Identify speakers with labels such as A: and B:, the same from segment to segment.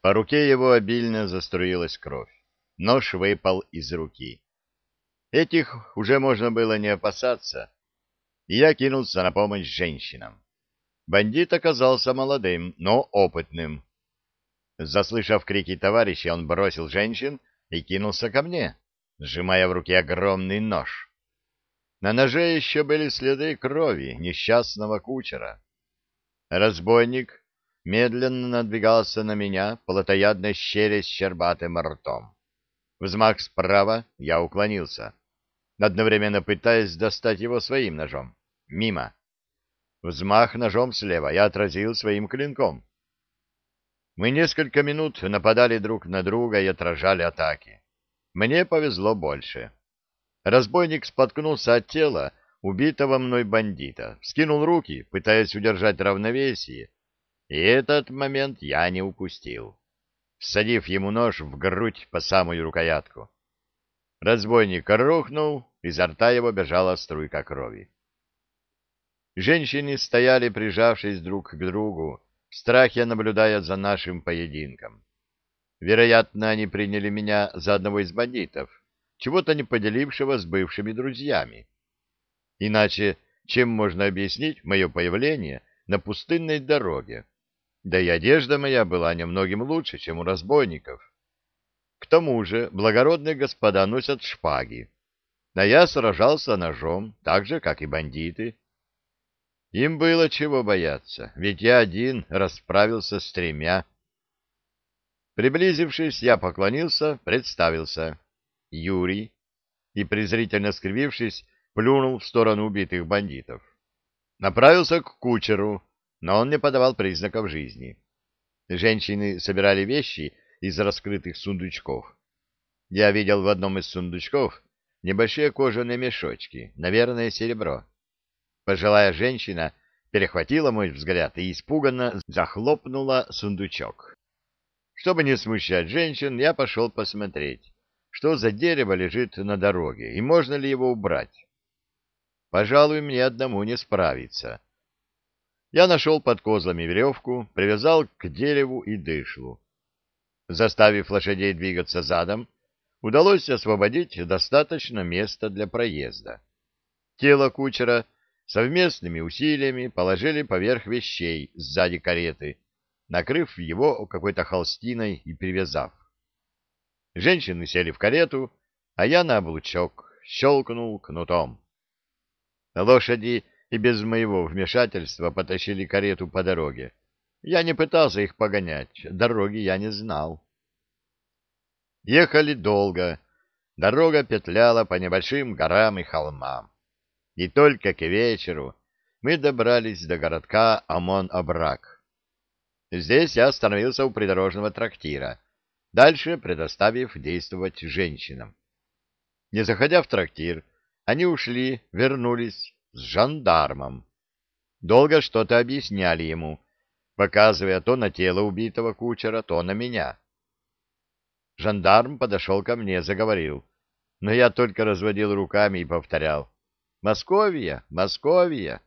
A: По руке его обильно заструилась кровь. Нож выпал из руки. Этих уже можно было не опасаться, и я кинулся на помощь женщинам. Бандит оказался молодым, но опытным. Заслышав крики товарища, он бросил женщин и кинулся ко мне, сжимая в руке огромный нож. На ноже еще были следы крови несчастного кучера. Разбойник медленно надвигался на меня, плотоядно щерясь щербатым ртом. Взмах справа, я уклонился, одновременно пытаясь достать его своим ножом. Мимо. Взмах ножом слева я отразил своим клинком. Мы несколько минут нападали друг на друга и отражали атаки. Мне повезло больше. Разбойник споткнулся от тела убитого мной бандита, скинул руки, пытаясь удержать равновесие, и этот момент я не упустил, всадив ему нож в грудь по самую рукоятку. Разбойник рухнул, изо рта его бежала струйка крови. Женщины стояли, прижавшись друг к другу, в страхе наблюдая за нашим поединком. Вероятно, они приняли меня за одного из бандитов, чего-то не поделившего с бывшими друзьями. Иначе чем можно объяснить мое появление на пустынной дороге? Да и одежда моя была немногим лучше, чем у разбойников. К тому же благородные господа носят шпаги, а я сражался ножом, так же, как и бандиты. Им было чего бояться, ведь я один расправился с тремя. Приблизившись, я поклонился, представился. Юрий, и, презрительно скривившись, плюнул в сторону убитых бандитов. Направился к кучеру, но он не подавал признаков жизни. Женщины собирали вещи из раскрытых сундучков. Я видел в одном из сундучков небольшие кожаные мешочки, наверное, серебро. Пожилая женщина перехватила мой взгляд и испуганно захлопнула сундучок. Чтобы не смущать женщин, я пошел посмотреть, что за дерево лежит на дороге и можно ли его убрать. Пожалуй, мне одному не справиться. Я нашел под козлами веревку, привязал к дереву и дышлу. Заставив лошадей двигаться задом, удалось освободить достаточно места для проезда. Тело кучера совместными усилиями положили поверх вещей сзади кареты, накрыв его какой-то холстиной и привязав. Женщины сели в карету, а я на облучок щелкнул кнутом. Лошади и без моего вмешательства потащили карету по дороге. Я не пытался их погонять, дороги я не знал. Ехали долго, дорога петляла по небольшим горам и холмам. И только к вечеру мы добрались до городка Амон-Абрак. Здесь я остановился у придорожного трактира, дальше предоставив действовать женщинам. Не заходя в трактир, они ушли, вернулись с жандармом. Долго что-то объясняли ему, показывая то на тело убитого кучера, то на меня. Жандарм подошел ко мне, заговорил, но я только разводил руками и повторял «Московия! Московия!».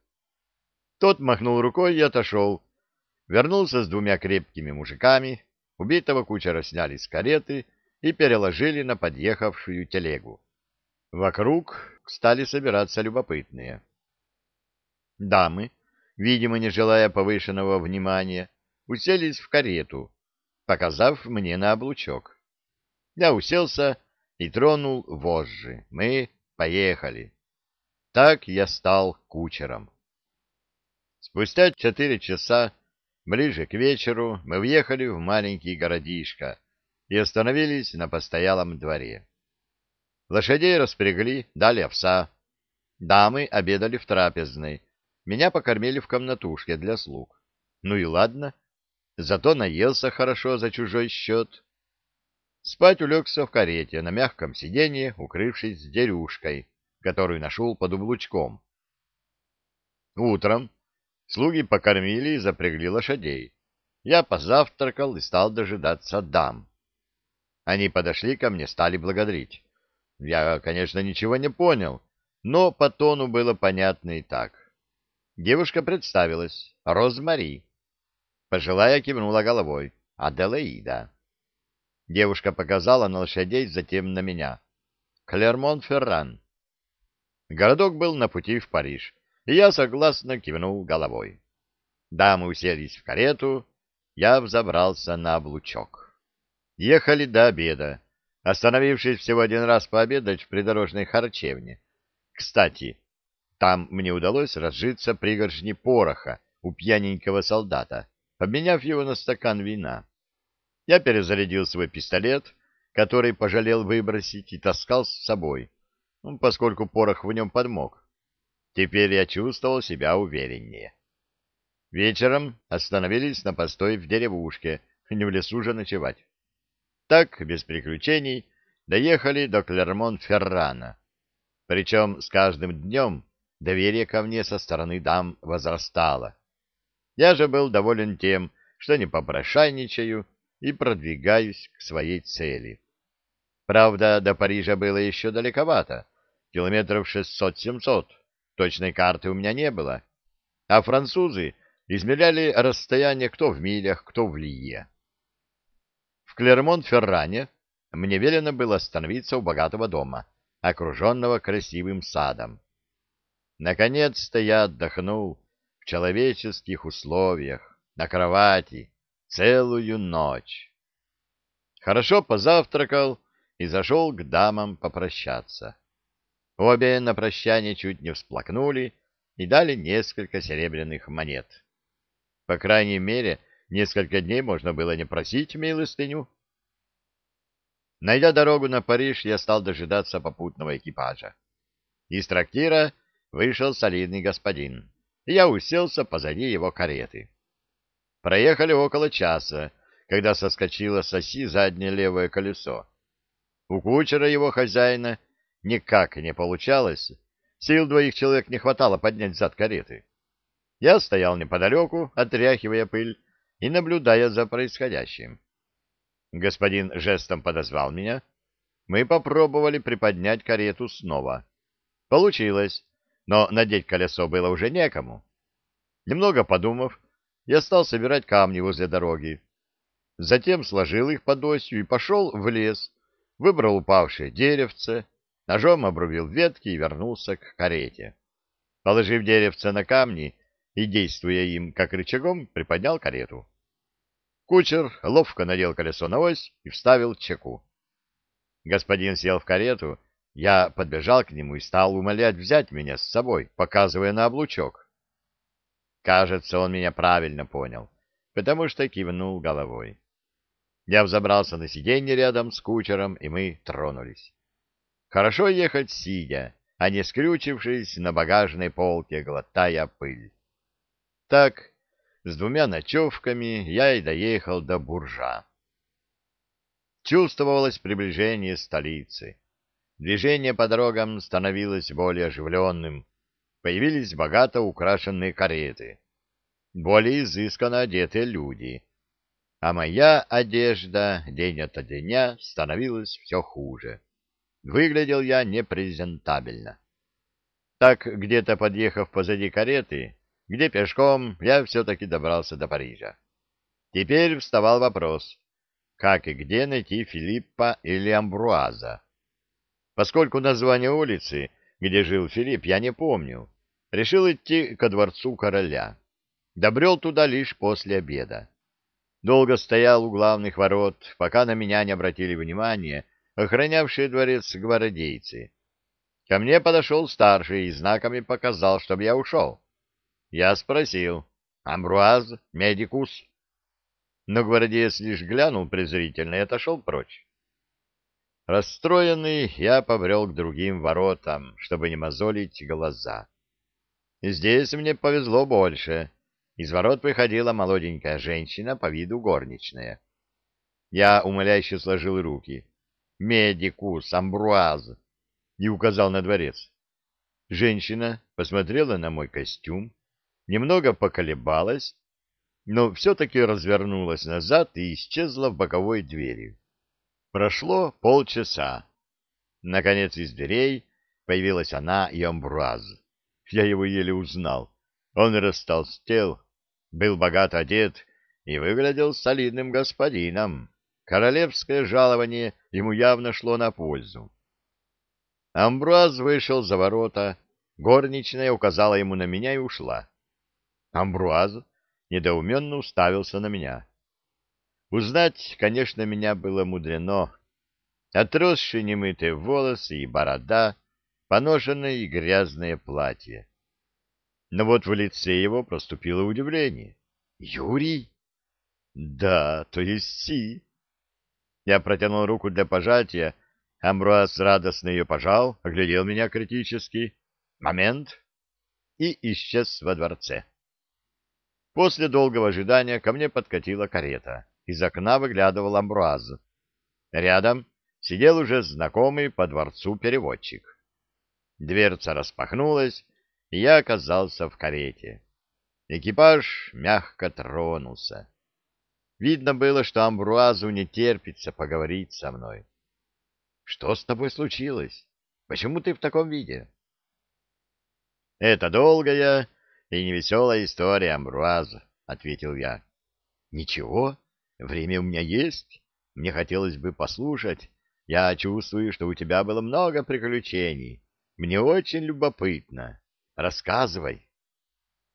A: Тот махнул рукой и отошел. Вернулся с двумя крепкими мужиками, убитого кучера сняли с кареты и переложили на подъехавшую телегу. Вокруг стали собираться любопытные. Дамы, видимо, не желая повышенного внимания, уселись в карету, показав мне на облучок. Я уселся и тронул вожжи. Мы поехали. Так я стал кучером. Спустя четыре часа, ближе к вечеру, мы въехали в маленький городишко и остановились на постоялом дворе. Лошадей распрягли, дали овса. Дамы обедали в трапезной, меня покормили в комнатушке для слуг. Ну и ладно, зато наелся хорошо за чужой счет. Спать улегся в карете на мягком сиденье, укрывшись дерюшкой, которую нашел под облучком. Утром слуги покормили и запрягли лошадей. Я позавтракал и стал дожидаться дам. Они подошли ко мне, стали благодарить. Я, конечно, ничего не понял, но по тону было понятно и так. Девушка представилась. Розмари. Пожилая кивнула головой. Аделаида. Девушка показала на лошадей, затем на меня. Клермон-Ферран. Городок был на пути в Париж, и я согласно кивнул головой. Дамы уселись в карету, я взобрался на облучок. Ехали до обеда, остановившись всего один раз пообедать в придорожной харчевне. Кстати, там мне удалось разжиться пригоршни пороха у пьяненького солдата, обменяв его на стакан вина. Я перезарядил свой пистолет, который пожалел выбросить, и таскал с собой, ну, поскольку порох в нем подмок. Теперь я чувствовал себя увереннее. Вечером остановились на постой в деревушке, не в лесу же ночевать. Так, без приключений, доехали до Клермон-Феррана. Причем с каждым днем доверие ко мне со стороны дам возрастало. Я же был доволен тем, что не попрошайничаю и продвигаюсь к своей цели. Правда, до Парижа было еще далековато, километров шестьсот-семьсот, точной карты у меня не было, а французы измеряли расстояние кто в милях, кто в лие. В Клермон-Ферране мне велено было остановиться у богатого дома, окруженного красивым садом. Наконец-то я отдохнул в человеческих условиях, на кровати, целую ночь. Хорошо позавтракал и зашел к дамам попрощаться. Обе на прощание чуть не всплакнули и дали несколько серебряных монет. По крайней мере, несколько дней можно было не просить милостыню. Найдя дорогу на Париж, я стал дожидаться попутного экипажа. Из трактира вышел солидный господин, я уселся позади его кареты. Проехали около часа, когда соскочило с оси заднее левое колесо. У кучера его хозяина никак не получалось, сил двоих человек не хватало поднять зад кареты. Я стоял неподалеку, отряхивая пыль и наблюдая за происходящим. Господин жестом подозвал меня. Мы попробовали приподнять карету снова. Получилось, но надеть колесо было уже некому. Немного подумав, я стал собирать камни возле дороги. Затем сложил их под осью и пошел в лес, выбрал упавшее деревце, ножом обрубил ветки и вернулся к карете. Положив деревце на камни, и, действуя им как рычагом, приподнял карету. Кучер ловко надел колесо на ось и вставил чеку. Господин сел в карету, я подбежал к нему и стал умолять взять меня с собой, показывая на облучок. Кажется, он меня правильно понял, потому что кивнул головой. Я взобрался на сиденье рядом с кучером, и мы тронулись. Хорошо ехать сидя, а не скрючившись на багажной полке, глотая пыль. Так, с двумя ночевками я и доехал до Буржа. Чувствовалось приближение столицы. Движение по дорогам становилось более оживленным. Появились богато украшенные кареты. Более изысканно одетые люди. А моя одежда день ото дня становилась все хуже. Выглядел я непрезентабельно. Так, где-то подъехав позади кареты, где пешком я все-таки добрался до Парижа. Теперь вставал вопрос, как и где найти Филиппа или Амбруаза. Поскольку название улицы, где жил Филипп, я не помню, решил идти ко дворцу короля. Добрел туда лишь после обеда. Долго стоял у главных ворот, пока на меня не обратили внимания охранявшие дворец гвардейцы. Ко мне подошел старший и знаками показал, чтобы я ушел. Я спросил, «Амбруаз, медикус?» Но гвардеец лишь глянул презрительно и отошел прочь. Расстроенный, я побрел к другим воротам, чтобы не мозолить глаза. Здесь мне повезло больше. Из ворот выходила молоденькая женщина по виду горничная. Я умоляюще сложил руки. «Медикус, Амбруаз!» и указал на дворец. Женщина посмотрела на мой костюм, немного поколебалась, но все-таки развернулась назад и исчезла в боковой двери. Прошло полчаса. Наконец из дверей появилась она и Амбруаз. Я его еле узнал. Он растолстел, был богато одет и выглядел солидным господином. Королевское жалование ему явно шло на пользу. Амбруаз вышел за ворота, горничная указала ему на меня и ушла. Амбруаз недоуменно уставился на меня. Узнать, конечно, меня было мудрено. Отросшие немытые волосы и борода, поношенное и грязное платье. Но вот в лице его проступило удивление. «Юрий?» «Да, то есть Си». Я протянул руку для пожатия, Амбруаз радостно ее пожал, оглядел меня критически. Момент. И исчез во дворце. После долгого ожидания ко мне подкатила карета. Из окна выглядывал Амбруаз. Рядом сидел уже знакомый по дворцу переводчик. Дверца распахнулась, и я оказался в карете. Экипаж мягко тронулся. Видно было, что Амбруазу не терпится поговорить со мной. — Что с тобой случилось? Почему ты в таком виде? — Это долгая и невеселая история, Амбруаз, — ответил я. — Ничего, время у меня есть. Мне хотелось бы послушать. Я чувствую, что у тебя было много приключений. Мне очень любопытно. Рассказывай.